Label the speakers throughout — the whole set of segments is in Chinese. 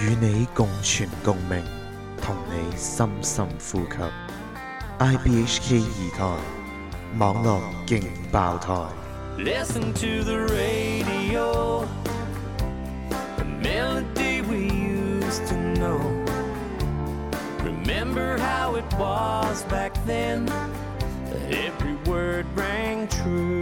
Speaker 1: 与你共存共鳴，同你深深呼吸。IBHK 二台網絡勁爆台。
Speaker 2: Listen to the radio, the melody we used to know. Remember how it was back then? Every word rang true.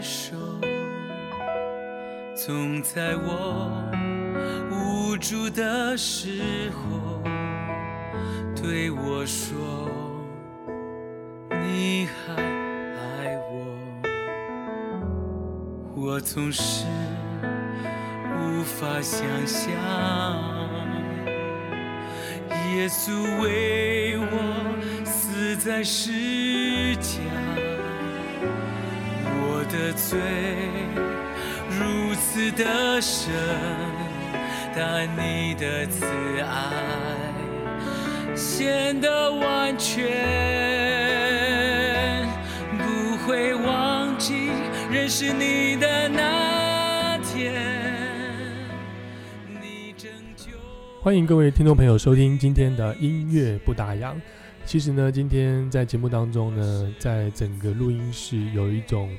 Speaker 2: 手，总在我无助的时候对我说，你还爱我。我总是。无法想象，耶稣为我死在十，的罪如此的深，但你的慈爱显得完全，不会忘记认识你的那天。
Speaker 3: 欢迎各位听众朋友收听今天的音乐不打烊。其实呢，今天在节目当中呢，在整个录音室有一种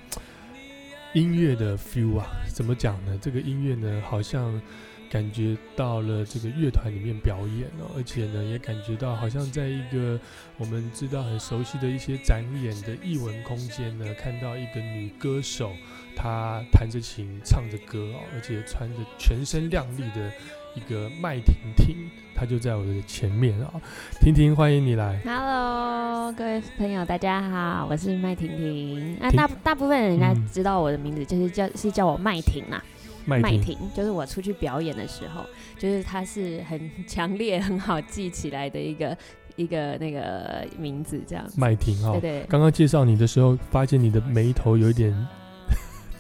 Speaker 3: 音乐的 feel 啊。怎么讲呢？这个音乐呢，好像感觉到了这个乐团里面表演哦，而且呢，也感觉到好像在一个我们知道很熟悉的一些展演的艺文空间呢，看到一个女歌手，她弹着琴唱着歌哦，而且穿着全身亮丽的。一个麦婷婷，她就在我的前面啊。婷婷，欢迎你来。
Speaker 4: Hello，各位朋友，大家好，我是麦婷婷。啊，大大部分人家知道我的名字，就是叫是叫我麦婷啦。
Speaker 3: 麦
Speaker 4: 麦婷就是我出去表演的时候，就是它是很强烈、很好记起来的一个一个那个名字，这样。
Speaker 3: 麦婷哈，
Speaker 4: 对对。
Speaker 3: 刚刚介绍你的时候，发现你的眉头有一点。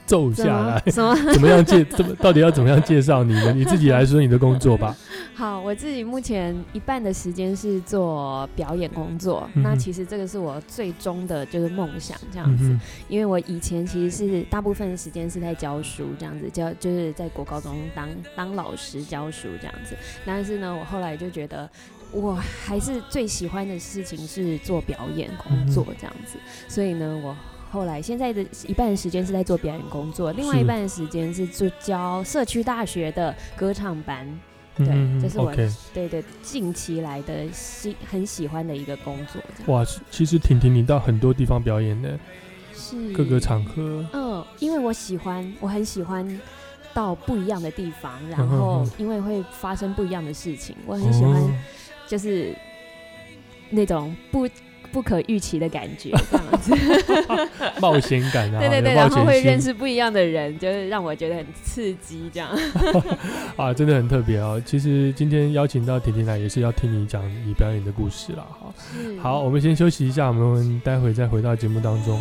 Speaker 3: 皱下来，
Speaker 4: 什么？
Speaker 3: 怎么样介？怎么到底要怎么样介绍你呢？你自己来说你的工作吧。
Speaker 4: 好，我自己目前一半的时间是做表演工作，
Speaker 3: 嗯、
Speaker 4: 那其实这个是我最终的就是梦想这样子。
Speaker 3: 嗯、
Speaker 4: 因为我以前其实是大部分的时间是在教书这样子，教就是在国高中当当老师教书这样子。但是呢，我后来就觉得。我还是最喜欢的事情是做表演工作这样子，
Speaker 3: 嗯、
Speaker 4: 所以呢，我后来现在的一半的时间是在做表演工作，另外一半的时间是做教社区大学的歌唱班。对，
Speaker 3: 嗯、
Speaker 4: 这是我对对近期来的喜很喜欢的一个工作。
Speaker 3: 哇，其实婷婷你到很多地方表演的，
Speaker 4: 是
Speaker 3: 各个场合。
Speaker 4: 嗯，因为我喜欢，我很喜欢。到不一样的地方，然
Speaker 3: 嗯
Speaker 4: 后因为会发生不一样的事情，我很喜欢，就是那种不不可预期的感觉，这样子，
Speaker 3: 冒险感啊，
Speaker 4: 对 对对，然后会认识不一样的人，就是让我觉得很刺激，这样
Speaker 3: 啊，真的很特别哦。其实今天邀请到甜甜来，也是要听你讲你表演的故事啦。好，好，我们先休息一下，我们待会再回到节目当中。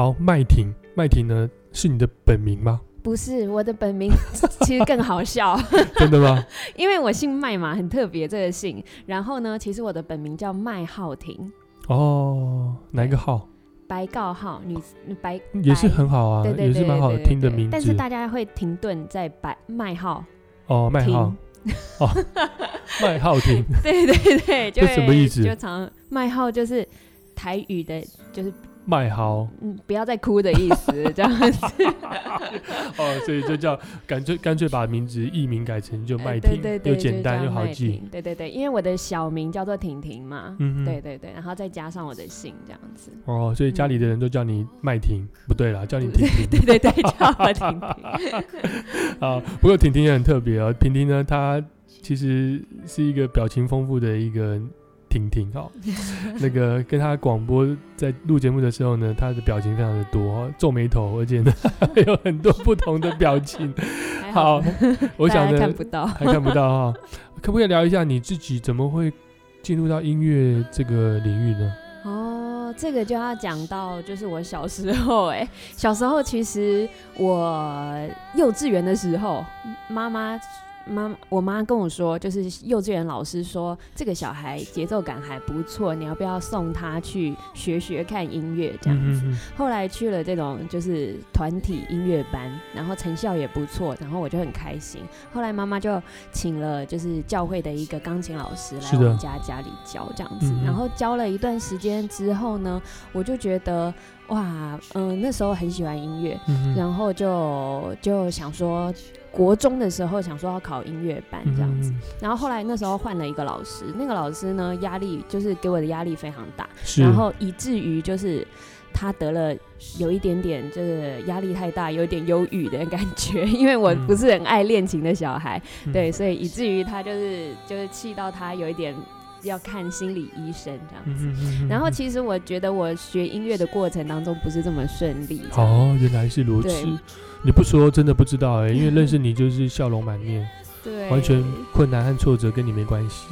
Speaker 3: 好，麦婷，麦婷呢是你的本名吗？
Speaker 4: 不是我的本名，其实更好笑，
Speaker 3: 真的吗？
Speaker 4: 因为我姓麦嘛，很特别这个姓。然后呢，其实我的本名叫麦浩婷，
Speaker 3: 哦，哪一个号？
Speaker 4: 白告号女白
Speaker 3: 也是很好啊，
Speaker 4: 对对对
Speaker 3: 也是蛮好听的名字。
Speaker 4: 对但是大家会停顿在白麦号
Speaker 3: 哦，麦
Speaker 4: 婷
Speaker 3: 浩，哦，麦浩婷，
Speaker 4: 对对对，就
Speaker 3: 这什么意思？
Speaker 4: 就常麦号就是台语的，就是
Speaker 3: 麦豪，
Speaker 4: 嗯，不要再哭的意思，这样子。
Speaker 3: 哦，所以就叫干脆干脆把名字艺名改成就麦
Speaker 4: 呃
Speaker 3: 婷，
Speaker 4: 对对对，
Speaker 3: 又简单又好记
Speaker 4: 婷。对对对，因为我的小名叫做婷婷嘛，
Speaker 3: 嗯哼
Speaker 4: 对对对，然后再加上我的姓这样子。
Speaker 3: 哦，所以家里的人都叫你麦婷，不对啦，叫你婷婷。
Speaker 4: 对对对，叫我婷婷。
Speaker 3: 啊，不过婷婷也很特别哦。婷婷呢，她其实是一个表情丰富的一个婷婷哦。那个跟他广播在录节目的时候呢，他的表情非常的多、哦，皱眉头，而且呢 有很多不同的表情。好，我想呢
Speaker 4: 看不到。
Speaker 3: 还看不到哈、可不可以聊一下你自己怎么会进入到音乐这个领域呢？
Speaker 4: 哦，这个就要讲到，就是我小时候、哎，小时候其实我幼稚园的时候，妈妈。妈，我妈跟我说，就是幼稚园老师说这个小孩节奏感还不错，你要不要送他去学学看音乐这样子？
Speaker 3: 嗯
Speaker 4: 后来去了这种就是团体音乐班，然后成效也不错，然后我就很开心。后来妈妈就请了就是教会的一个钢琴老师来我们家家里教这样子
Speaker 3: 嗯，
Speaker 4: 然后教了一段时间之后呢，我就觉得哇，嗯、那时候很喜欢音乐，
Speaker 3: 嗯
Speaker 4: 然后就就想说。国中的时候想说要考音乐班这样子，
Speaker 3: 嗯
Speaker 4: 然后后来那时候换了一个老师，那个老师呢压力就是给我的压力非常大，然后以至于就是他得了有一点点就是压力太大，有一点忧郁的感觉，因为我
Speaker 3: 嗯。
Speaker 4: 不是很爱练琴的小孩，
Speaker 3: 嗯。
Speaker 4: 对，所以以至于他就是就是气到他有一点要看心理医生这样子。然后其实我觉得我学音乐的过程当中不是这么顺利，
Speaker 3: 哦，原来是如此。你不说真的不知道哎、因为 认识你就是笑容满面，
Speaker 4: 对，
Speaker 3: 完全困难和挫折跟你没关系。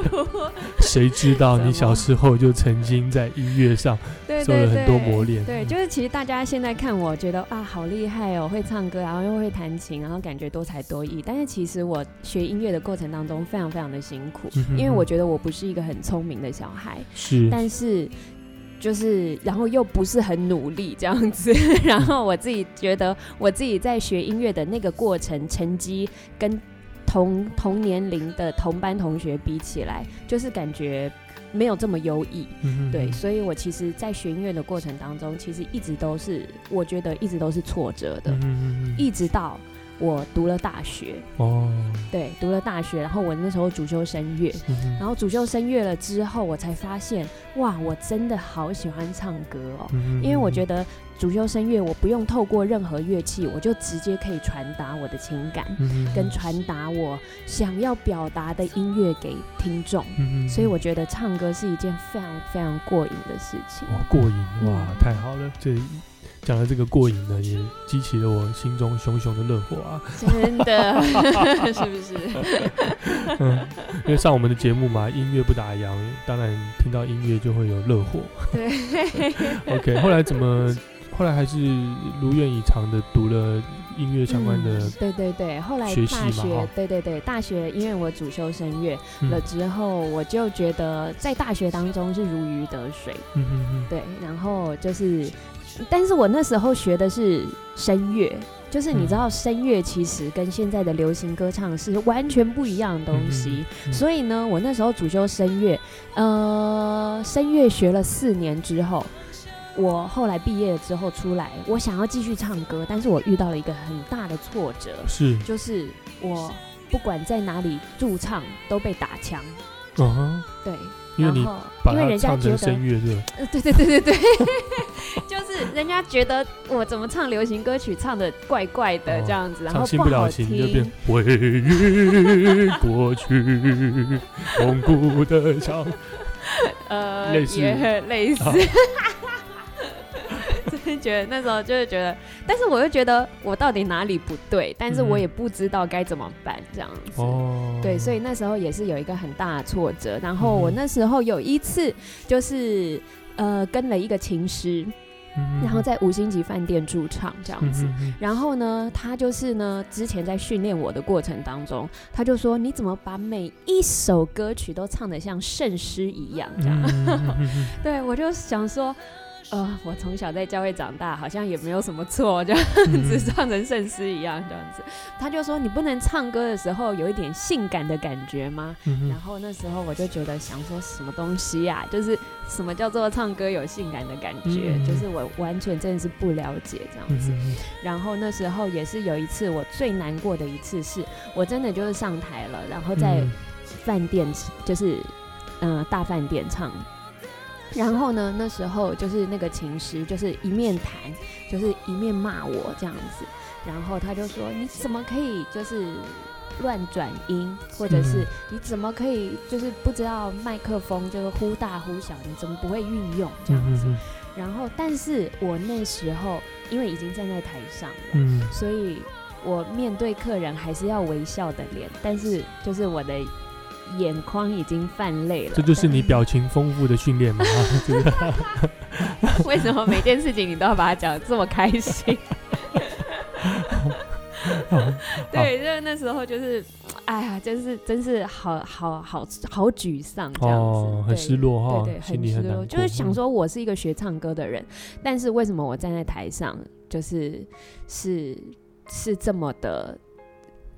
Speaker 3: 谁知道你小时候就曾经在音乐上
Speaker 4: 对对
Speaker 3: 受了很多磨练
Speaker 4: 对，
Speaker 3: 嗯
Speaker 4: 就是其实大家现在看我觉得啊，好厉害哦，会唱歌，然后又会弹琴，然后感觉多才多艺。但是其实我学音乐的过程当中非常非常的辛苦，因为我觉得我不是一个很聪明的小孩，
Speaker 3: 是，
Speaker 4: 但是。就是，然后又不是很努力这样子，然后我自己觉得我自己在学音乐的那个过程，成绩跟同同年龄的同班同学比起来，就是感觉没有这么优异。对，所以我其实，在学音乐的过程当中，其实一直都是，我觉得一直都是挫折的，一直到我读了大学，
Speaker 3: 哦，
Speaker 4: 对，读了大学，然后我那时候主修声乐，
Speaker 3: 嗯
Speaker 4: 然后主修声乐了之后，我才发现，哇，我真的好喜欢唱歌哦，
Speaker 3: 嗯
Speaker 4: 因为我觉
Speaker 3: 得，
Speaker 4: 主修声乐，我不用透过任何乐器，我就直接可以传达我的情感，跟传达我想要表达的音乐给听众。
Speaker 3: 嗯
Speaker 4: 所以我觉得唱歌是一件非常非常过瘾的事情。
Speaker 3: 哇，过瘾哇，
Speaker 4: 嗯
Speaker 3: 太好了！这讲的这个过瘾呢，也激起了我心中熊熊的热火啊。
Speaker 4: 真的，是不是？
Speaker 3: 嗯，因为上我们的节目嘛，音乐不打烊，当然听到音乐就会有热火。
Speaker 4: 对
Speaker 3: ，OK，后来怎么？后来还是如愿以偿的读了音乐相关的
Speaker 4: 嗯对对对，后来
Speaker 3: 学习嘛
Speaker 4: 大学
Speaker 3: 哈，
Speaker 4: 对对对，大学因为我主修声乐
Speaker 3: 嗯
Speaker 4: 了之后，我就觉得在大学当中是如鱼得水，
Speaker 3: 嗯嗯嗯
Speaker 4: 对，然后就是，但是我那时候学的是声乐。就是你
Speaker 3: 嗯
Speaker 4: 知道，声乐其实跟现在的流行歌唱是完全不一样的东西，
Speaker 3: 嗯
Speaker 4: 所以呢，我那时候主修声乐，呃，声乐学了四年之后，我后来毕业了之后出来，我想要继续唱歌，但是我遇到了一个很大的挫折，
Speaker 3: 是，
Speaker 4: 就是我不管在哪里驻唱都被打枪。
Speaker 3: 嗯哼，
Speaker 4: 对，
Speaker 3: 因为你
Speaker 4: 然后因为人家觉得
Speaker 3: 声乐是吧？
Speaker 4: 呃，对对对对对，就是 人家觉得我怎么唱流行歌曲唱的怪怪的
Speaker 3: 哦
Speaker 4: 这样子，然后不好听。
Speaker 3: 回忆过去，痛苦的唱。
Speaker 4: 呃，
Speaker 3: 类似
Speaker 4: 也类似
Speaker 3: 啊。
Speaker 4: 真 的觉得那时候就是觉得，但是我又觉得我到底哪里不对，但是我
Speaker 3: 嗯
Speaker 4: 也不知道该怎么办这样子。
Speaker 3: 哦，
Speaker 4: 对，所以那时候也是有一个很大的挫折。然后我
Speaker 3: 嗯
Speaker 4: 那时候有一次就是呃跟了一个琴师，
Speaker 3: 嗯，
Speaker 4: 然后在五星级饭店驻唱这样子。然后呢，他就是呢，之前在训练我的过程当中，他就说：“你怎么把每一首歌曲都唱得像圣诗一样？”这样，对我就想说，呃，我从小在教会长大，好像也没有什么错，这样
Speaker 3: 嗯
Speaker 4: 子唱成圣诗一样这样子。他就说：“你不能唱歌的时候有一点性感的感觉吗？”
Speaker 3: 嗯
Speaker 4: 然后那时候我就觉得想说什么东西呀、就是什么叫做唱歌有性感的感觉，
Speaker 3: 嗯
Speaker 4: 就是我完全真的是不了解这样子。
Speaker 3: 嗯
Speaker 4: 然后那时候也是有一次我最难过的一次是，我真的就是上台了，然后在
Speaker 3: 嗯
Speaker 4: 饭店就是嗯、呃大饭店唱。然后呢，那时候就是那个琴师，就是一面弹，就是一面骂我这样子。然后他就说：“你怎么可以就是乱转音，或者是
Speaker 3: 嗯
Speaker 4: 你怎么可以就是不知道麦克风就是忽大忽小，你怎么不会运用？这样子？”
Speaker 3: 嗯。
Speaker 4: 然后，但是我那时候因为已经站在台上了，
Speaker 3: 嗯。
Speaker 4: 所以我面对客人还是要微笑的脸，但是就是我的眼眶已经泛泪了。
Speaker 3: 这就是你表情丰富的训练嘛？这个
Speaker 4: 但为什么每件事情你都要把它讲得这么开心？对，就是那时候就是，哎呀，真是真是好好好好沮丧这样子，
Speaker 3: 哦，很失落哈，
Speaker 4: 对对，
Speaker 3: 心
Speaker 4: 很失落。就是想
Speaker 3: 嗯
Speaker 4: 说，我是一个学唱歌的人，但是为什么我站在台上，就是是是这么的，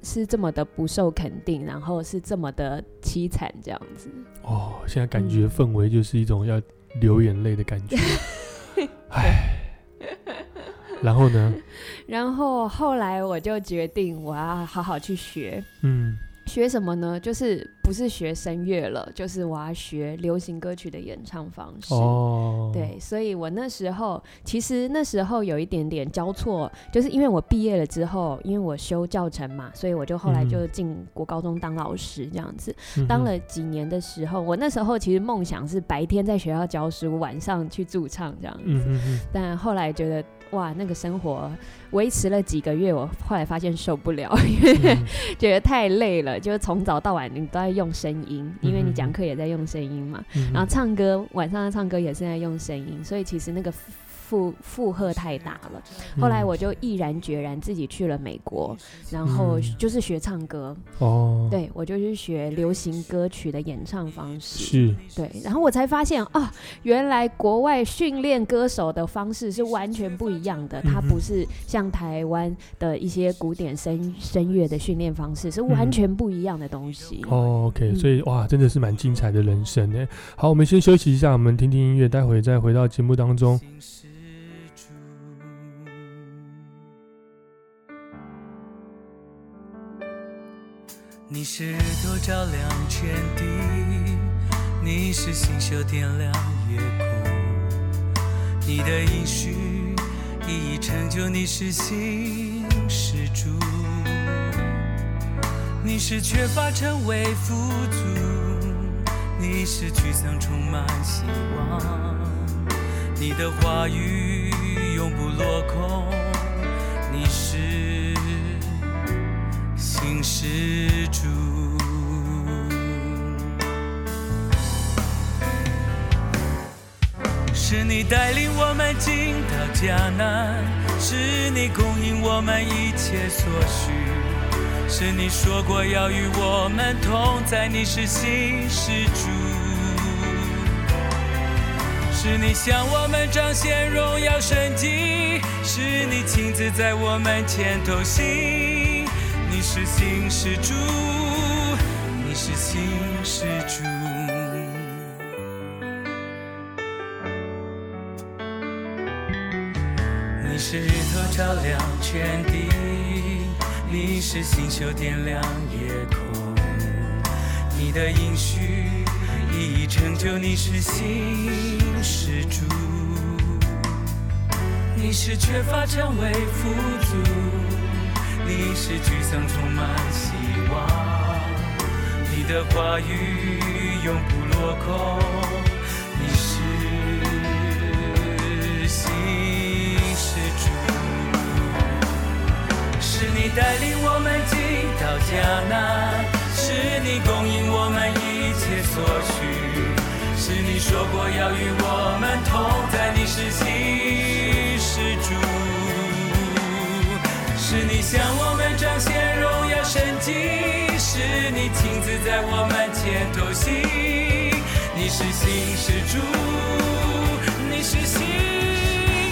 Speaker 4: 是这么的不受肯定，然后是这么的凄惨这样子。
Speaker 3: 哦，现在感觉
Speaker 4: 嗯
Speaker 3: 氛围就是一种要流眼泪的感觉。唉，然后呢？
Speaker 4: 然后后来我就决定，我要好好去学。
Speaker 3: 嗯，
Speaker 4: 学什么呢？就是不是学声乐了，就是我要学流行歌曲的演唱方式。
Speaker 3: 哦，
Speaker 4: 对，所以我那时候其实那时候有一点点交错，就是因为我毕业了之后，因为我修教程嘛，所以我就后来就
Speaker 3: 嗯
Speaker 4: 进国高中当老师这样子。
Speaker 3: 嗯
Speaker 4: 当了几年的时候，我那时候其实梦想是白天在学校教书，晚上去驻唱这样子。但后来觉得哇，那个生活维持了几个月，我后来发现受不了，因为
Speaker 3: 嗯。
Speaker 4: 觉得太累了，就是从早到晚你都在用声音，因为你
Speaker 3: 嗯
Speaker 4: 讲课也在用声音嘛。
Speaker 3: 嗯
Speaker 4: 然后唱歌，晚上唱歌也是在用声音，所以其实那个负负荷太大了。后来
Speaker 3: 嗯
Speaker 4: 我就毅然决然自己去了美国，然后
Speaker 3: 嗯
Speaker 4: 就是学唱歌，
Speaker 3: 哦，，
Speaker 4: 对我就去学流行歌曲的演唱方式。
Speaker 3: 是，
Speaker 4: 对，然后我才发现啊，原来国外训练歌手的方式是完全不一样的，它不是像台湾的一些古典声声乐的训练方式，是完
Speaker 3: 嗯
Speaker 4: 全不一样的东西。
Speaker 3: 哦，OK，
Speaker 4: 嗯
Speaker 3: 所以哇，真的是蛮精彩的人生呢。好，我们先休息一下，我们听听音乐，待会再回到节目当中。
Speaker 2: 你是日头照亮天地，你是星宿点亮夜空，你的应许一一成就，你是新施主，你是缺乏成为富足，你是沮丧充满希望，你的话语永不落空，施主。是你带领我们进到迦南，是你供应我们一切所需，是你说过要与我们同在，你是新施主。是你向我们彰显荣耀神迹，是你亲自在我们前头行。是新施主，你是新施主。你是日头照亮全地，你是星宿点亮夜空，你的应许一一成就，你是新施主，你是缺乏成为富足，你是沮丧充满希望。你的话语永不落空，你是新施主，是你带领我们进到迦南，是你供应我们一切所需，是你说过要与我们同在，你是新是你向我们彰显荣耀神迹，是你亲自在我们前头行。你是新施主，你是新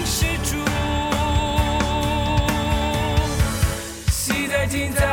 Speaker 2: 施主，昔在今在，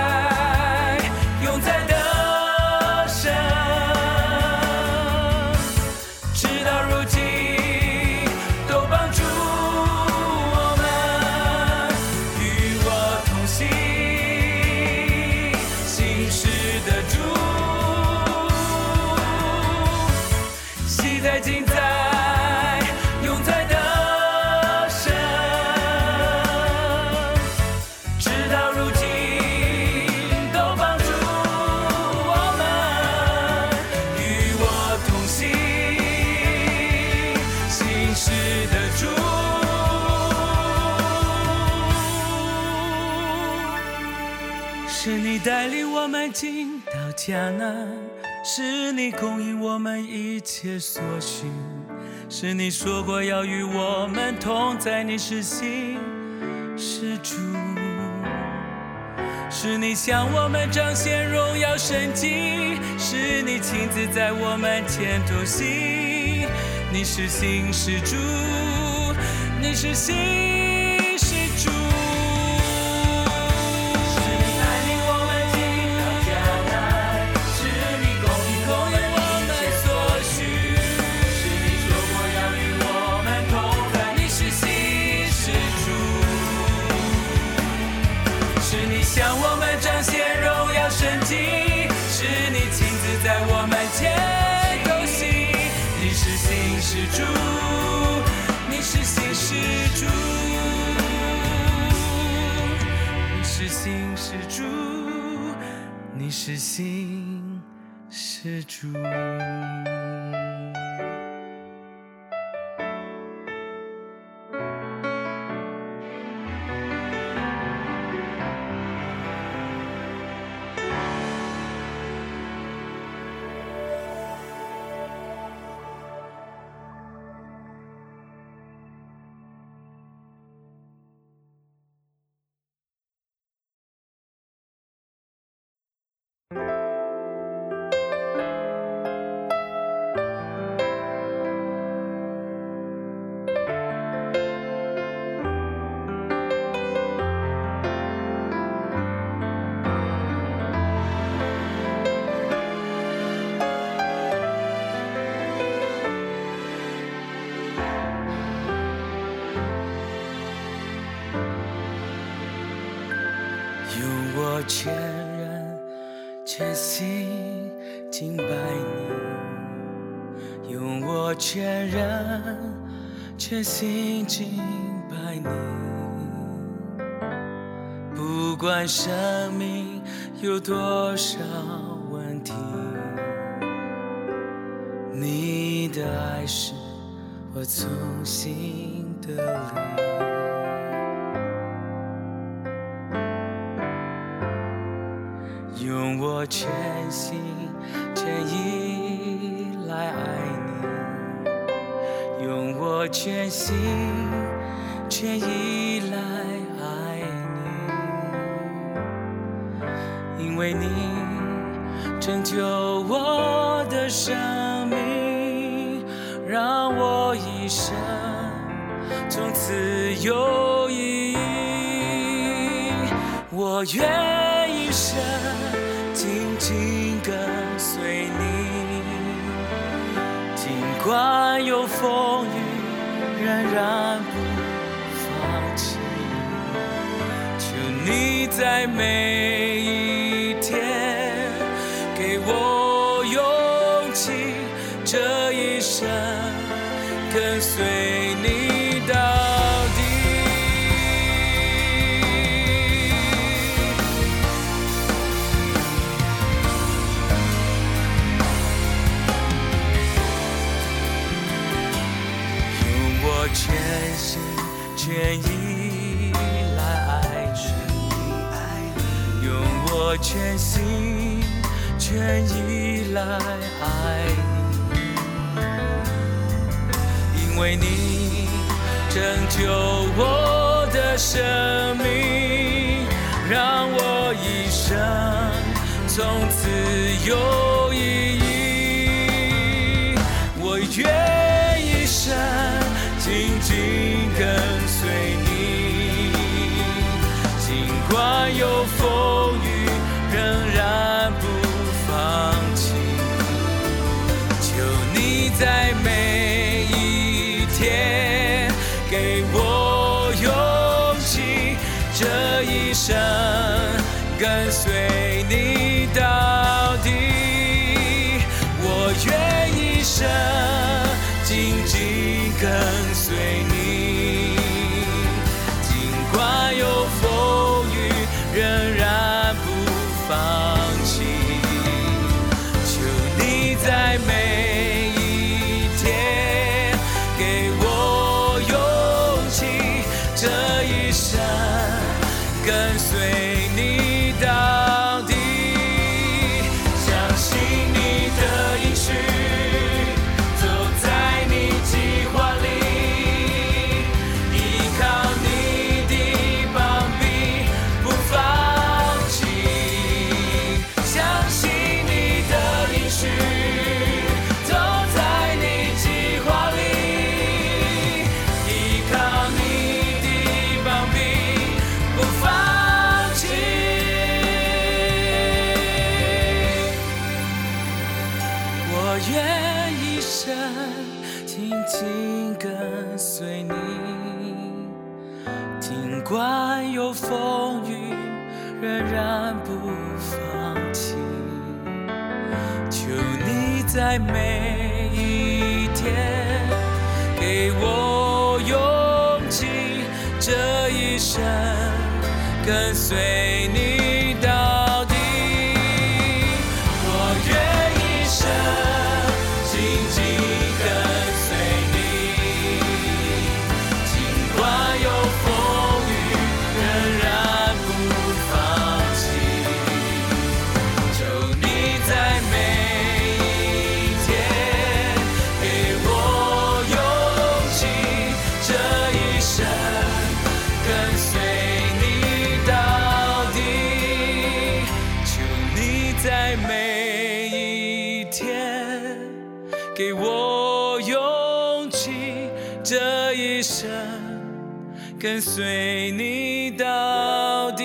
Speaker 2: 迦南，是你供应我们一切所需，是你说过要与我们同在，你是新是主，是你向我们彰显荣耀神迹，是你亲自在我们前头行，你是新是主，你是新向我们彰显荣耀神迹，是你亲自在我们前头行，你是新施主，你是新施主。你是新施主，你是新施主。全心敬拜你。不管生命有多少问题，你的爱是我从心的灵。全心全意来爱你，因为你拯救我的生命，让我一生从此有意义。我愿一生紧紧跟随你，尽管在每在爱你，因为你拯救我的生命，让我一生从此有想跟随你。跟随你到底。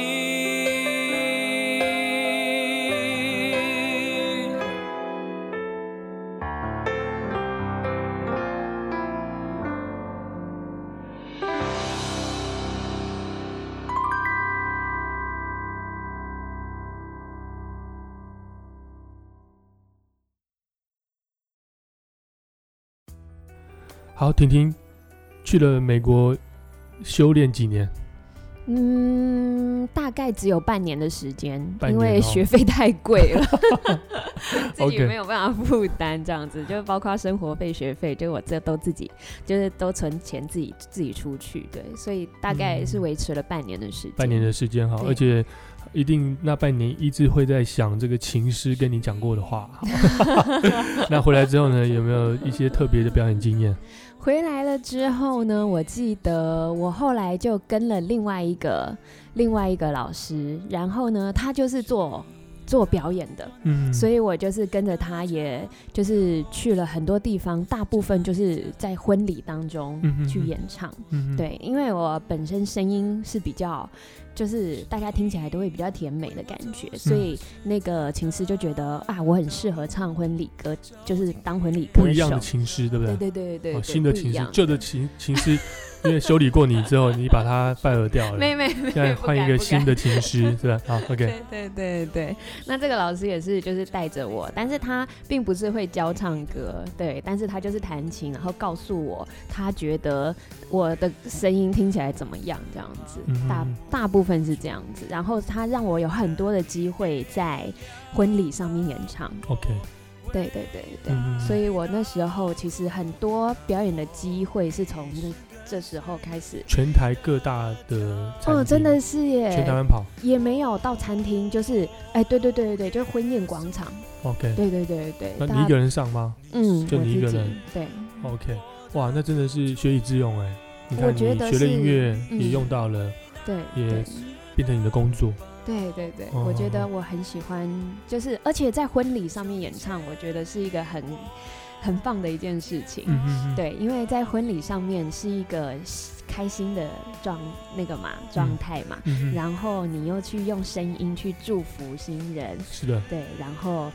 Speaker 3: 好，婷婷去了美国修炼几年？
Speaker 4: 嗯，大概只有半年的时间，因为学费太贵了，自己没有办法负担，这样子就包括生活费、学费，就我这都自己就是都存钱自己自己出去，对，所以大概是维持了半年的时间。
Speaker 3: 半年的时间哈，而且一定那半年一直会在想这个琴师跟你讲过的话。那回来之后呢，有没有一些特别的表演经验？
Speaker 4: 回来了之后呢，我记得我后来就跟了另外一个另外一个老师，然后呢，他就是做做表演的，
Speaker 3: 嗯，
Speaker 4: 所以我就是跟着他，也就是去了很多地方，大部分就是在婚礼当中去演唱。
Speaker 3: 嗯，
Speaker 4: 对，因为我本身声音是比较，就是大家听起来都会比较甜美的感觉，
Speaker 3: 嗯。
Speaker 4: 所以那个琴师就觉得啊，我很适合唱婚礼歌，就是当婚礼歌手。
Speaker 3: 不一样的琴师，对不
Speaker 4: 对？
Speaker 3: 对？
Speaker 4: 对对对
Speaker 3: 新的琴师旧的琴琴师因为修理过你之后，你把它拜耳掉了，
Speaker 4: 没没没，
Speaker 3: 现在换一个新的琴师，是吧？好，OK，
Speaker 4: 对对对。对，那这个老师也是就是带着我，但是他并不是会教唱歌，对，但是他就是弹琴，然后告诉我他觉得我的声音听起来怎么样，这样子，大
Speaker 3: 嗯
Speaker 4: 大部分是这样子，然后他让我有很多的机会在婚礼上面演唱
Speaker 3: ，OK，
Speaker 4: 对对对对，
Speaker 3: 嗯
Speaker 4: 所以我那时候其实很多表演的机会是从这这时候开始。
Speaker 3: 全台各大的
Speaker 4: 哦，真的是耶！
Speaker 3: 全台湾跑。
Speaker 4: 也没有到餐厅，就是哎，对对对对对，就是婚宴广场
Speaker 3: ，，OK，
Speaker 4: 对对对对。
Speaker 3: 那你一个人上吗？
Speaker 4: 嗯，
Speaker 3: 就你一个人。
Speaker 4: 对
Speaker 3: ，？OK，哇，那真的是学以致用哎，你看
Speaker 4: 我觉得
Speaker 3: 你学了音乐
Speaker 4: 嗯。
Speaker 3: 也用到了，
Speaker 4: 对
Speaker 3: 也
Speaker 4: 对。
Speaker 3: 变成你的工作，
Speaker 4: 对对对，
Speaker 3: 哦。
Speaker 4: 我觉得我很喜欢，就是而且在婚礼上面演唱，我觉得是一个很很棒的一件事情。
Speaker 3: 嗯嗯嗯，
Speaker 4: 对，因为在婚礼上面是一个开心的状那个嘛状态嘛，然后你又去用声音去祝福新人，
Speaker 3: 是的，
Speaker 4: 对，然后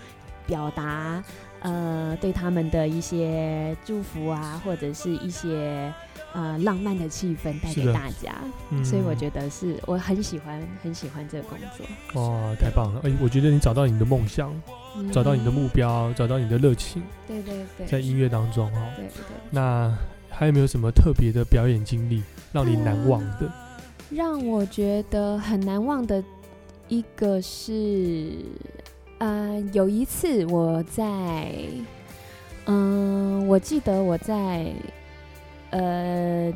Speaker 4: 表达呃对他们的一些祝福啊，或者是一些呃浪漫的气氛带给大家，
Speaker 3: 嗯
Speaker 4: 所以我觉得是我很喜欢很喜欢这个工作，
Speaker 3: 哇，太棒了！哎，我觉得你找到你的梦想，找到你的目标，找到你的热情，
Speaker 4: 嗯，对对对，
Speaker 3: 在音乐当中哦。
Speaker 4: 对对。
Speaker 3: 那还有没有什么特别的表演经历让你难忘的？
Speaker 4: 让我觉得很难忘的一个是，呃，有一次我在，嗯、我记得我在，呃，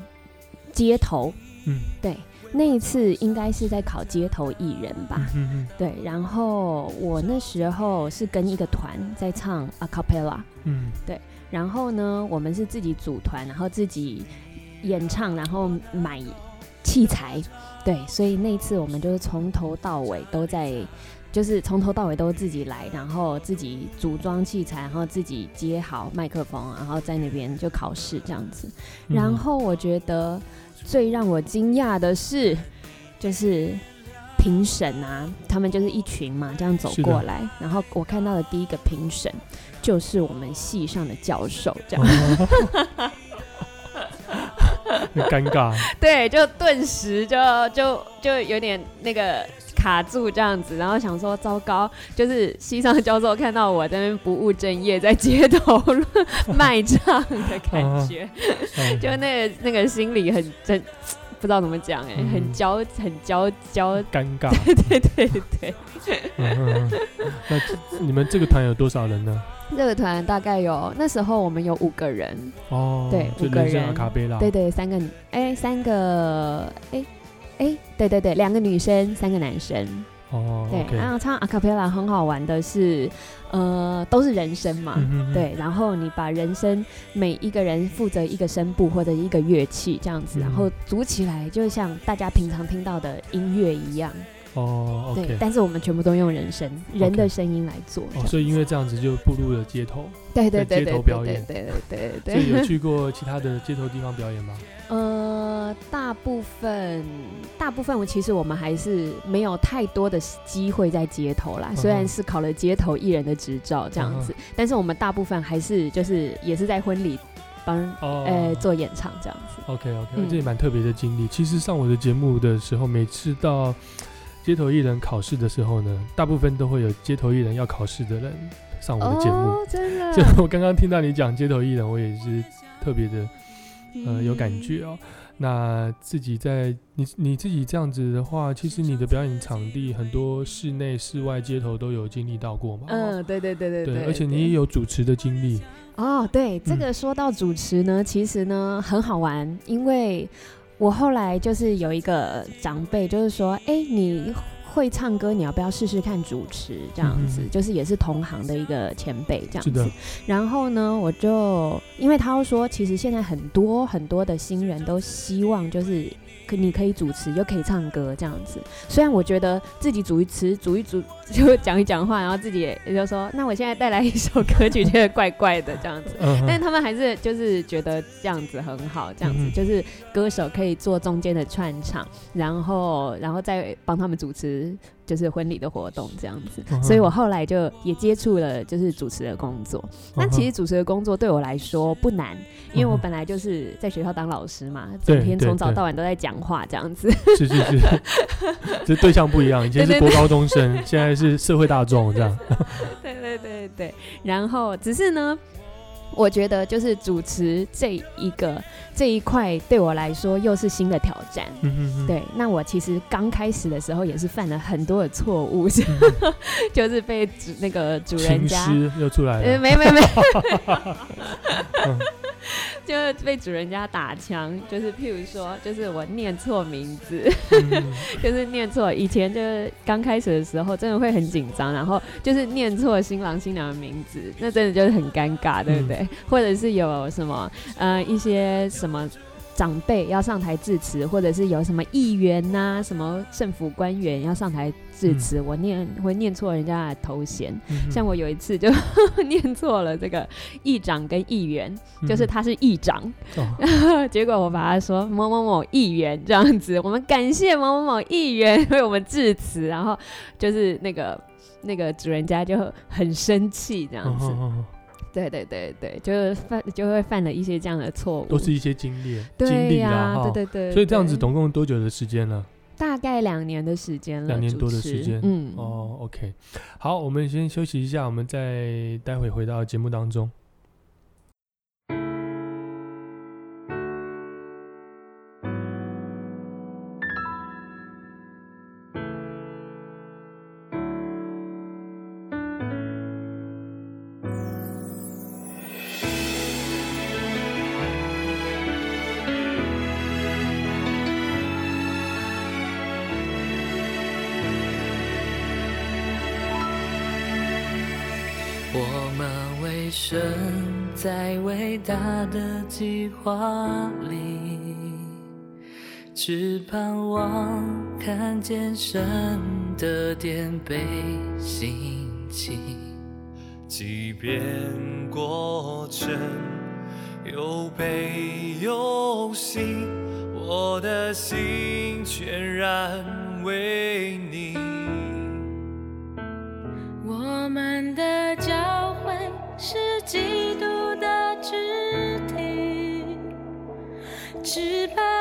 Speaker 4: 街头，
Speaker 3: 嗯，
Speaker 4: 对，那一次应该是在考街头艺人吧，
Speaker 3: 嗯嗯
Speaker 4: 对，然后我那时候是跟一个团在唱 a cappella，
Speaker 3: 嗯。
Speaker 4: 对然后呢，我们是自己组团，然后自己演唱，然后买器材，对，所以那一次我们就是从头到尾都在，就是从头到尾都自己来，然后自己组装器材，然后自己接好麦克风，然后在那边就考试这样子。
Speaker 3: 嗯
Speaker 4: 然后我觉得最让我惊讶的是，就是评审啊，他们就是一群嘛，这样走过来，然后我看到的第一个评审就是我们系上的教授，这样、
Speaker 3: 哦很尴尬，
Speaker 4: 对，就顿时就就就有点那个。卡住这样子，然后想说糟糕，就是西上教授看到我在那边不务正业，在街头卖唱的感觉，
Speaker 3: 嗯
Speaker 4: 就那个那个心里很真，不知道怎么讲哎、
Speaker 3: 嗯
Speaker 4: 很焦很焦焦，
Speaker 3: 尴尬。
Speaker 4: 对对对。
Speaker 3: 嗯嗯嗯。那这你们这个团有多少人呢？
Speaker 4: 这个团大概有那时候我们有五个人，
Speaker 3: 哦，
Speaker 4: 对五个人。
Speaker 3: 阿卡贝拉，
Speaker 4: 对对，三个哎三个哎哎对对对，两个女生，三个男生，
Speaker 3: 哦
Speaker 4: 对，然后唱 a cappella 很好玩的是，呃，都是人声嘛。对，然后你把人声每一个人负责一个声部或者一个乐器这样子，
Speaker 3: 嗯
Speaker 4: 然后组起来，就像大家平常听到的音乐一样。
Speaker 3: 哦
Speaker 4: 对但是我们全部都用人声，人的声音来做。
Speaker 3: 哦，所以因为这样子就步入了街头，
Speaker 4: 对对对对对
Speaker 3: 头表演
Speaker 4: 对对对
Speaker 3: 所
Speaker 4: 对对。
Speaker 3: 以有去过其他的街头地方表演吗？
Speaker 4: 呃，大部分大部分我其实我们还是没有太多的机会在街头啦，
Speaker 3: 嗯
Speaker 4: 虽然是考了街头艺人的执照这样子，但是我们大部分还是就是也是在婚礼帮
Speaker 3: 哦，
Speaker 4: 呃做演唱这样子。
Speaker 3: OK OK，、
Speaker 4: 嗯
Speaker 3: 这也蛮特别的经历。其实上我的节目的时候，每次到街头艺人考试的时候呢，大部分都会有街头艺人要考试的人上我的节目。
Speaker 4: 哦，真的
Speaker 3: 就我刚刚听到你讲街头艺人，我也是特别的呃有感觉哦。那自己在你你自己这样子的话，其实你的表演场地很多室内、室外、街头都有经历到过嘛？
Speaker 4: 嗯，对对对对
Speaker 3: 对，
Speaker 4: 对，
Speaker 3: 而且你也有主持的经历。
Speaker 4: 哦，对，这
Speaker 3: 嗯
Speaker 4: 个说到主持呢，其实呢很好玩，因为我后来就是有一个长辈，就是说，哎，你会唱歌，你要不要试试看主持？这样子，就是也是同行的一个前辈这样子。然后呢，我就因为他又说，其实现在很多很多的新人都希望就是。可你可以主持又可以唱歌这样子，虽然我觉得自己主一词组一组 就讲一讲话，然后自己也也就说，那我现在带来一首歌曲，觉得怪怪的这样子，但他们还是就是觉得这样子很好，这样子、
Speaker 3: 嗯
Speaker 4: 就是歌手可以做中间的串场，然后然后再帮他们主持就是婚礼的活动这样子所以我后来就也接触了就是主持的工作。那其实主持的工作对我来说不难，因为我本来就是在学校当老师嘛，
Speaker 3: 对
Speaker 4: 整天从早到晚都在讲话这样子。
Speaker 3: 是是是，这对象不一样，以前是
Speaker 4: 对对
Speaker 3: 国高中生，现在是社会大众这样。
Speaker 4: 对对对对，然后只是呢，我觉得就是主持这一个这一块对我来说又是新的挑战。
Speaker 3: 嗯嗯嗯，
Speaker 4: 对，那我其实刚开始的时候也是犯了很多的错误，就是被主那个主人家，
Speaker 3: 又出来。
Speaker 4: 没没 就是被主人家打枪，就是譬如说，就是我念错名字，
Speaker 3: 嗯
Speaker 4: 就是念错，以前就是刚开始的时候，真的会很紧张，然后就是念错新郎新娘的名字，那真的就是很尴尬，对不对？或者是有什么呃一些什么。长辈要上台致辞，或者是有什么议员呐、什么政府官员要上台致辞，我念会念错人家的头衔。
Speaker 3: 嗯
Speaker 4: 像我有一次就 念错了这个议长跟议员，
Speaker 3: 嗯
Speaker 4: 就是他是议长，
Speaker 3: 哦。
Speaker 4: 结果我把他说某某某议员这样子，我们感谢某某某议员 为我们致辞，然后就是那个那个主人家就很生气这样子，
Speaker 3: 哦哦哦
Speaker 4: 对对对对，就是犯就会犯了一些这样的错误，
Speaker 3: 都是一些经历经历啊、
Speaker 4: 对对对，
Speaker 3: 所以这样子总共多久的时间呢？
Speaker 4: 大概两年的时间了，
Speaker 3: 两年多的时间
Speaker 4: 嗯，
Speaker 3: 哦，OK，好，我们先休息一下，我们再待会回到节目当中。
Speaker 2: 伟大的计划里，只盼望看见神的殿被兴起。即便过程有悲有喜，我的心全然为你。
Speaker 5: 只怕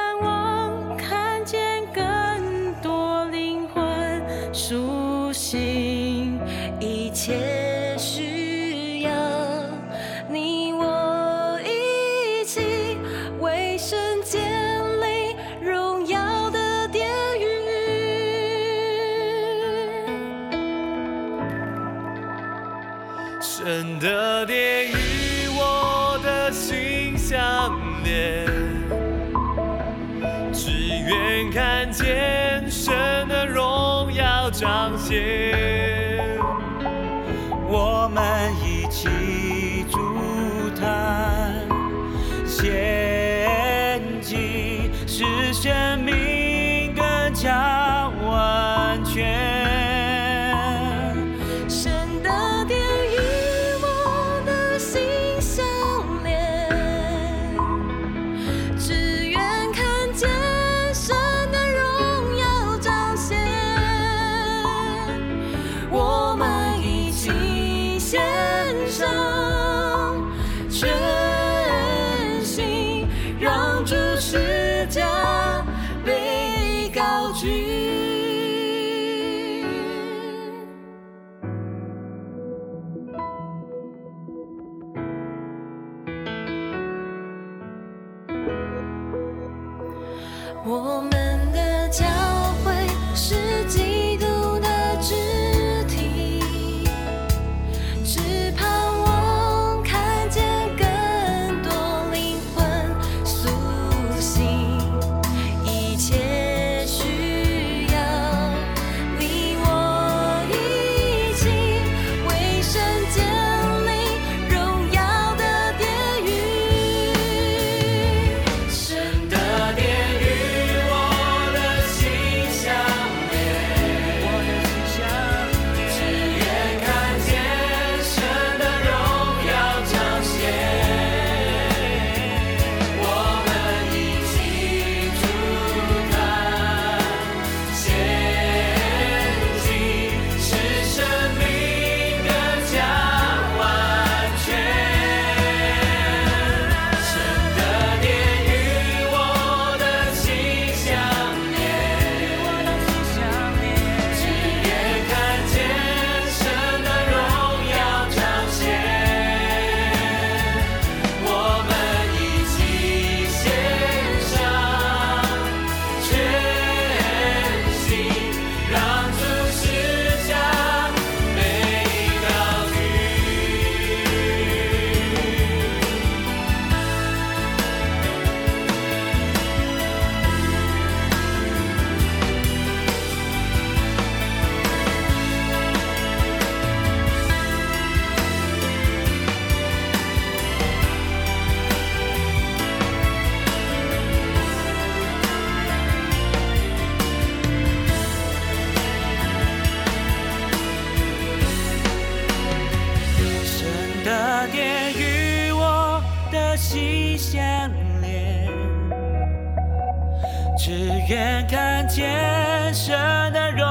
Speaker 5: 天神的
Speaker 2: 荣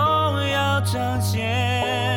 Speaker 2: 耀彰显。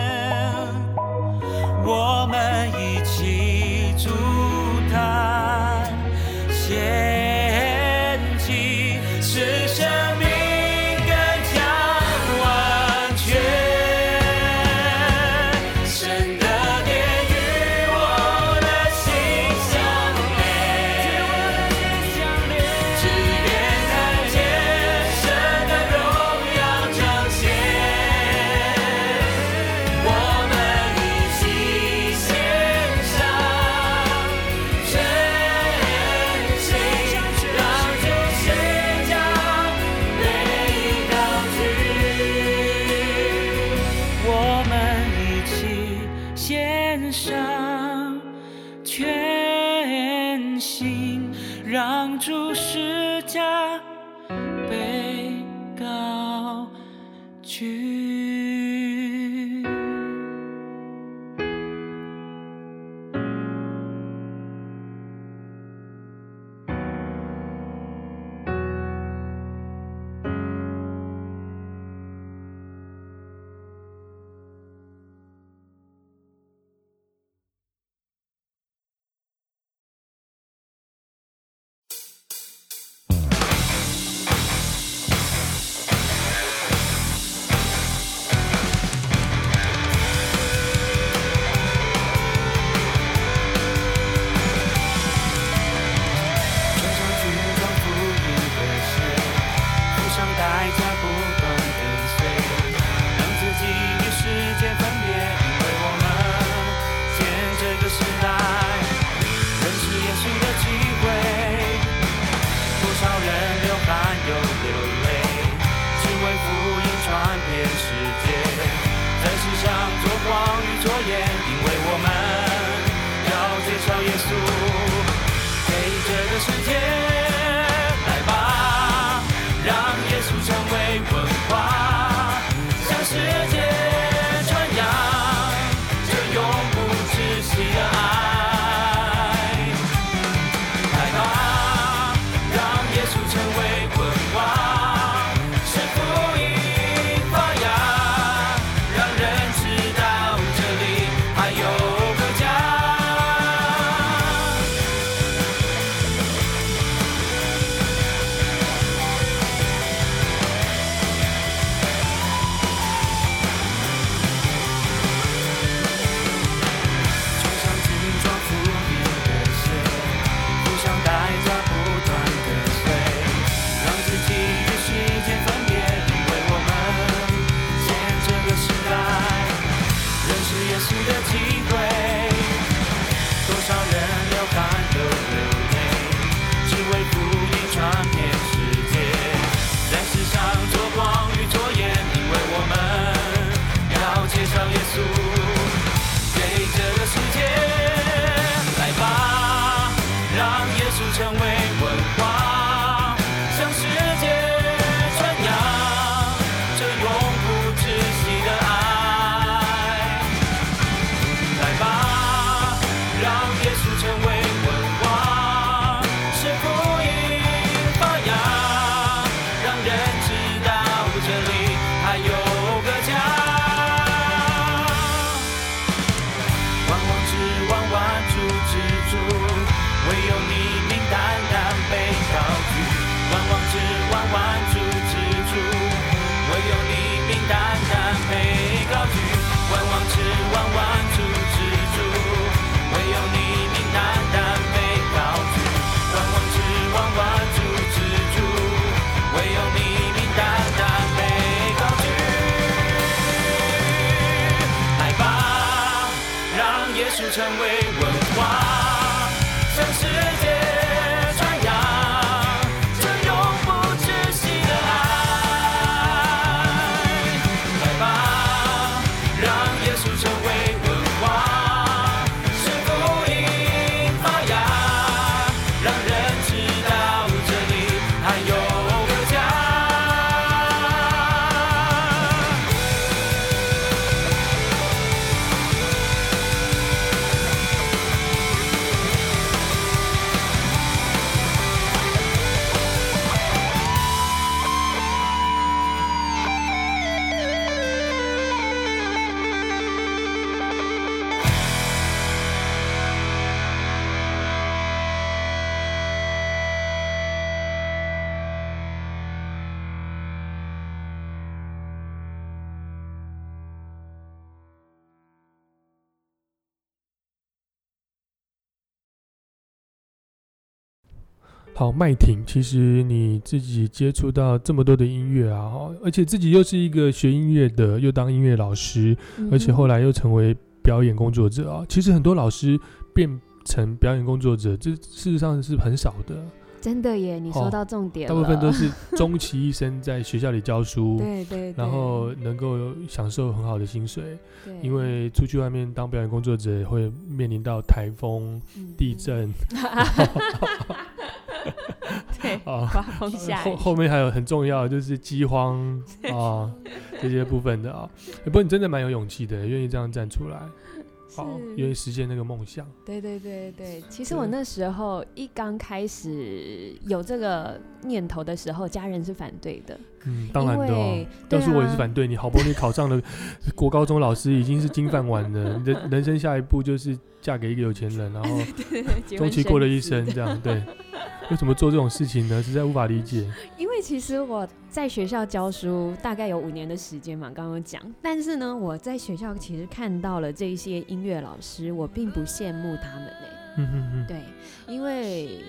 Speaker 3: 好，麦婷，其实你自己接触到这么多的音乐啊，而且自己又是一个学音乐的，又当音乐老师，而且后
Speaker 4: 来
Speaker 3: 来又成为表演工作者啊。其实很多老师变成表演工作者，这事实上是很少的，
Speaker 4: 真的耶，你
Speaker 3: 哦
Speaker 4: 说到重点
Speaker 3: 大，部分都 是终其一生在学校里教书，
Speaker 4: 对对，
Speaker 3: 然后能够享受很好的薪水，因为出去外面当表演工作者会面临到台风、
Speaker 4: 嗯
Speaker 3: 地震
Speaker 4: 对
Speaker 3: 啊。
Speaker 4: 刮风下雨，
Speaker 3: 后后面还有很重要的就是饥荒 啊这些部分的啊，不过你真的蛮有勇气的，愿意这样站出来，好，愿意实现那个梦想。
Speaker 4: 对对对对，其实我那时候一刚开始有这个念头的时候，家人是反对的，
Speaker 3: 嗯，当然的哦
Speaker 4: 因为。对
Speaker 3: 要是我也是
Speaker 4: 啊
Speaker 3: 反对你，好不容易考上了 国高中老师，已经是金饭碗了。你的 人生下一步就是嫁给一个有钱人，然后终其过了一生，这样对。为什么做这种事情呢？实在无法理解。
Speaker 4: 因为其实我在学校教书大概有五年的时间嘛，刚刚讲。但是呢，我在学校其实看到了这一些音乐老师，我并不羡慕他们哎、
Speaker 3: 嗯嗯嗯，
Speaker 4: 对，因为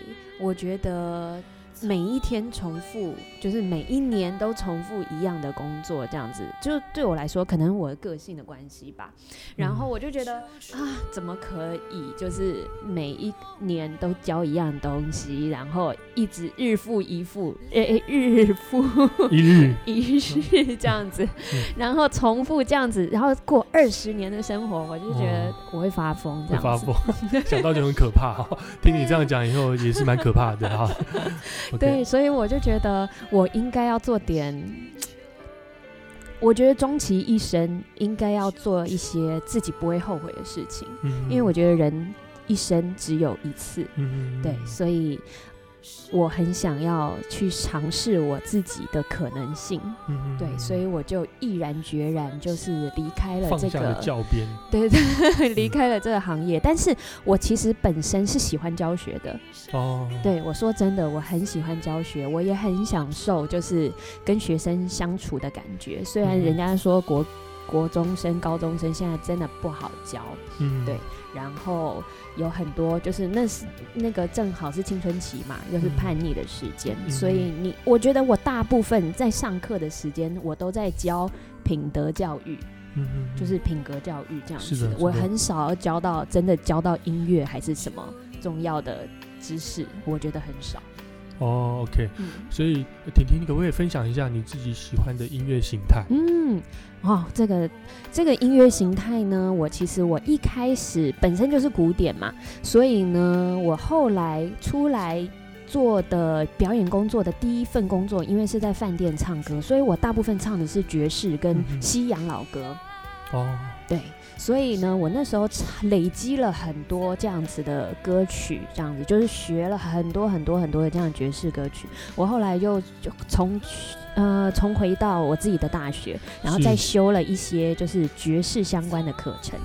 Speaker 4: 我觉得每一天重复，就是每一年都重复一样的工作，这样子，就对我来说，可能我的个性的关系吧。然后我就觉得啊，怎么可以就是每一年都教一样东西，然后一直日复一复，诶、日复
Speaker 3: 一日
Speaker 4: 一日这样子，然后重复这样子，然后过二十年的生活，我就觉得我会发疯，这样子。
Speaker 3: 会发疯，想到就很可怕哈。听你这样讲以后，也是蛮可怕的哈。
Speaker 4: 对，所以我就觉得我应该要做点，我觉得终其一生应该要做一些自己不会后悔的事情，
Speaker 3: 嗯
Speaker 4: 因为我觉得人一生只有一次，对，所以我很想要去尝试我自己的可能性，对，
Speaker 3: 嗯
Speaker 4: 所以我就毅然决然就是离开了这个，
Speaker 3: 教鞭，
Speaker 4: 对对，离开了这个行业。但是我其实本身是喜欢教学的，
Speaker 3: 哦，
Speaker 4: 对我说真的，我很喜欢教学，我也很享受就是跟学生相处的感觉。虽然
Speaker 3: 嗯。
Speaker 4: 人家说国国中生、高中生现在真的不好教，
Speaker 3: 嗯，
Speaker 4: 对然后有很多就是那是那个正好是青春期嘛，又是叛逆的时间，
Speaker 3: 嗯
Speaker 4: 所以你我觉得我大部分在上课的时间，我都在教品德教育，
Speaker 3: 嗯，嗯嗯
Speaker 4: 就是品格教育这样
Speaker 3: 是的。
Speaker 4: 子我
Speaker 3: 是的
Speaker 4: 很少要教到真的教到音乐还是什么重要的知识，我觉得很少。
Speaker 3: 哦，OK，
Speaker 4: 嗯。
Speaker 3: 所以呃婷婷，你可不可以分享一下你自己喜欢的音乐形态？
Speaker 4: 嗯，哦，这个这个音乐形态呢，我其实我一开始本身就是古典嘛，所以呢，我后来出来做的表演工作的第一份工作，因为是在饭店唱歌，所以我大部分唱的是爵士跟西洋老歌。
Speaker 3: 哦，
Speaker 4: 对，所以呢，我那时候累积了很多这样子的歌曲，这样子就是学了很多很多很多的这样爵士歌曲。我后来又就从呃重回到我自己的大学，然后再修了一些就是爵士相关的课程。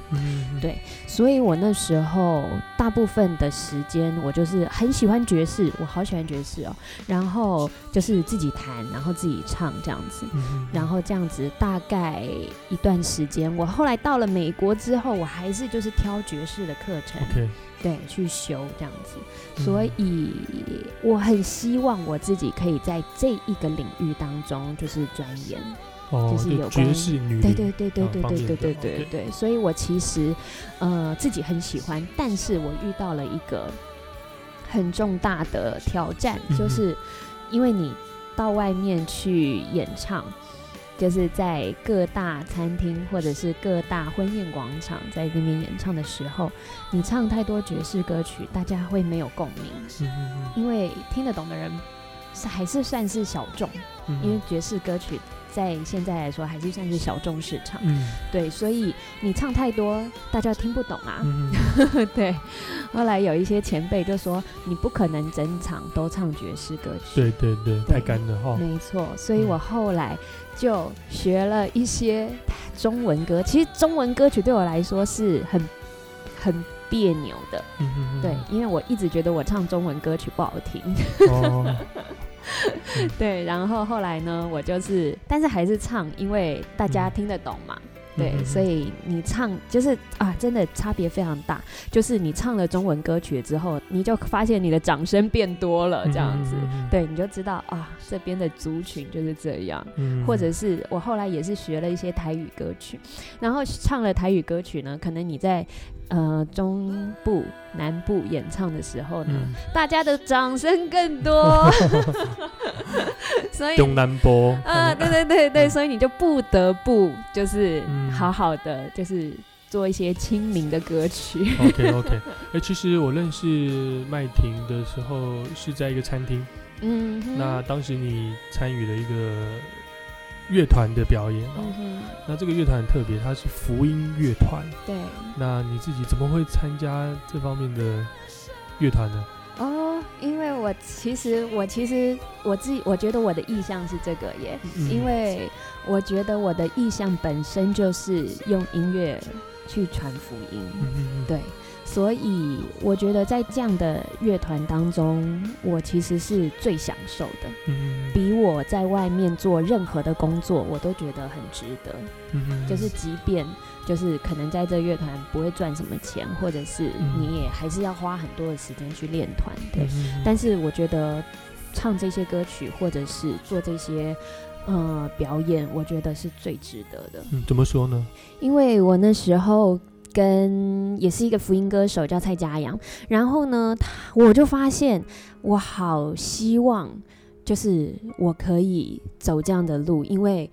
Speaker 4: 对所以我那时候大部分的时间，我就是很喜欢爵士，我好喜欢爵士哦。然后就是自己弹，然后自己唱这样子。然后这样子大概一段时间，我后来到了美国之后，我还是就是挑爵士的课程对，去修这样子。
Speaker 3: 嗯
Speaker 4: 所以我很希望我自己可以在这一个领域当中就是钻研。
Speaker 3: 哦，
Speaker 4: 就是有关
Speaker 3: 爵士女
Speaker 4: 对对对对对对对对对对，所以我其实呃自己很喜欢，但是我遇到了一个很重大的挑战，
Speaker 3: 嗯
Speaker 4: 就是因为你到外面去演唱。就是在各大餐厅或者是各大婚宴广场，在那边演唱的时候，你唱太多爵士歌曲，大家会没有共鸣，因为听得懂的人是还是算是小众，
Speaker 3: 嗯，
Speaker 4: 因为爵士歌曲在现在来说还是算是小众市场。
Speaker 3: 嗯
Speaker 4: 对，所以你唱太多，大家听不懂啊。
Speaker 3: 嗯
Speaker 4: 对，后来有一些前辈就说，你不可能整场都唱爵士歌曲。
Speaker 3: 对对对，太干了哈。
Speaker 4: 没错，所以
Speaker 3: 嗯
Speaker 4: 我后来就学了一些中文歌。其实中文歌曲对我来说是很很别扭的，
Speaker 3: 嗯
Speaker 4: 对，因为我一直觉得我唱中文歌曲不好听。
Speaker 3: 哦，
Speaker 4: 对，然后后来呢，我就是，但是还是唱，因为大家
Speaker 3: 嗯
Speaker 4: 听得懂嘛。对，
Speaker 3: 嗯
Speaker 4: 所以你唱就是啊，真的差别非常大。就是你唱了中文歌曲之后，你就发现你的掌声变多了，这样子，对，你就知道啊，这边的族群就是这样。
Speaker 3: 嗯
Speaker 4: 或者是我后来也是学了一些台语歌曲，然后唱了台语歌曲呢，可能你在呃中部、南部演唱的时候呢，
Speaker 3: 嗯。
Speaker 4: 大家的掌声更多，所以
Speaker 3: 东南波
Speaker 4: 啊，对对对对，所以你就不得不就是
Speaker 3: 嗯
Speaker 4: 好好的就是做一些亲民的歌曲。
Speaker 3: OK OK，哎、其实我认识麦婷的时候是在一个餐厅，
Speaker 4: 嗯，
Speaker 3: 那当时你参与了一个乐团的表演哦、
Speaker 4: 嗯，
Speaker 3: 那这个乐团很特别，它是福音乐团。
Speaker 4: 对。
Speaker 3: 那你自己怎么会参加这方面的乐团呢？
Speaker 4: 哦，因为我其实我其实我自己我觉得我的意向是这个耶，
Speaker 3: 嗯。
Speaker 4: 因为我觉得我的意向本身就是用音乐去传福音，
Speaker 3: 嗯嗯嗯，
Speaker 4: 对，所以我觉得在这样的乐团当中，我其实是最享受的，
Speaker 3: 嗯嗯
Speaker 4: 比我在外面做任何的工作，我都觉得很值得。
Speaker 3: 嗯嗯
Speaker 4: 就是即便就是可能在这乐团不会赚什么钱，或者是
Speaker 3: 嗯
Speaker 4: 你也还是要花很多的时间去练团，对。
Speaker 3: 嗯
Speaker 4: 但是我觉得唱这些歌曲，或者是做这些呃表演，我觉得是最值得的。
Speaker 3: 嗯怎么说呢？
Speaker 4: 因为我那时候跟也是一个福音歌手叫蔡佳阳，然后呢，他我就发现我好希望就是我可以走这样的路，因为。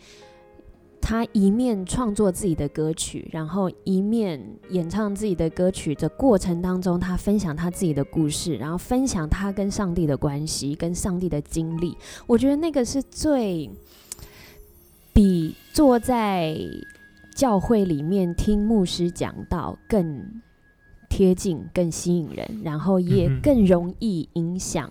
Speaker 4: 他一面创作自己的歌曲，然后一面演唱自己的歌曲的过程当中，他分享他自己的故事，然后分享他跟上帝的关系、跟上帝的经历。我觉得那个是最比坐在教会里面听牧师讲道更贴近、更吸引人，然后也更容易影响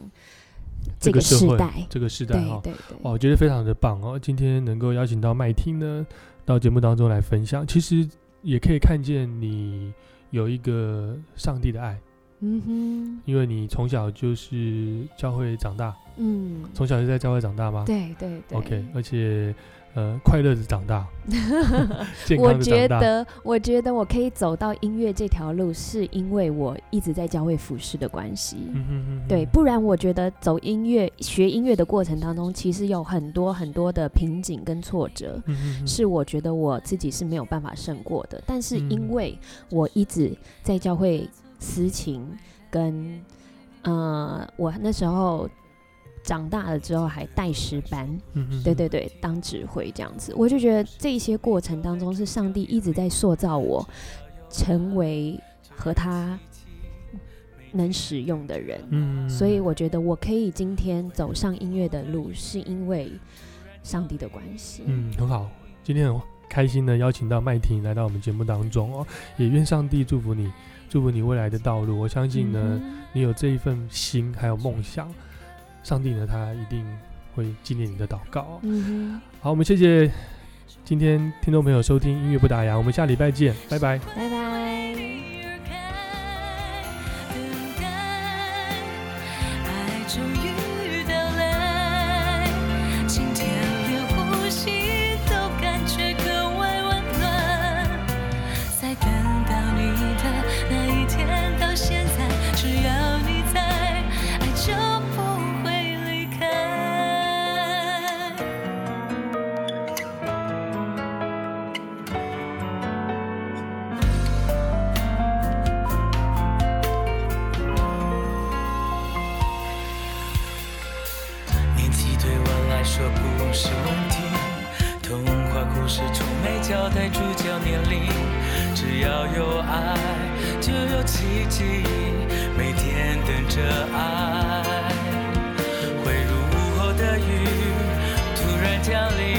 Speaker 4: 这个
Speaker 3: 这个
Speaker 4: 时代。
Speaker 3: 这个时代哈、
Speaker 4: 对对对，
Speaker 3: 哦，我觉得非常的棒哦！今天能够邀请到麦听呢，到节目当中来分享，其实也可以看见你有一个上帝的爱，
Speaker 4: 嗯哼，
Speaker 3: 因为你从小就是教会长大，
Speaker 4: 嗯，
Speaker 3: 从小就在教会长大吗？
Speaker 4: 对对对
Speaker 3: OK，而且呃，快乐的长大，健
Speaker 4: 我
Speaker 3: 康的长大，
Speaker 4: 觉得，我觉得我可以走到音乐这条路，是因为我一直在教会服饰的关系。
Speaker 3: 嗯哼哼哼
Speaker 4: 对，不然我觉得走音乐、学音乐的过程当中，其实有很多很多的瓶颈跟挫折，
Speaker 3: 嗯哼哼
Speaker 4: 是我觉得我自己是没有办法胜过的。但是因
Speaker 3: 嗯
Speaker 4: 为我一直在教会私情，跟呃，我那时候长大了之后还带师班，对对对，当指挥这样子，我就觉得这些过程当中是上帝一直在塑造我，成为和他能使用的人。
Speaker 3: 嗯，
Speaker 4: 所以我觉得我可以今天走上音乐的路，是因为上帝的关系。
Speaker 3: 嗯，很好。今天很开心的邀请到麦婷来到我们节目当中哦，也愿上帝祝福你，祝福你未来的道路。我相信呢，
Speaker 4: 嗯
Speaker 3: 你有这一份心还有梦想，上帝呢他一定会纪念你的祷告好，我们谢谢今天听众朋友收听音乐不打烊，我们下礼拜见，拜拜。
Speaker 4: 拜拜。
Speaker 6: 有奇迹，每天等着爱，会如午后的雨突然降临。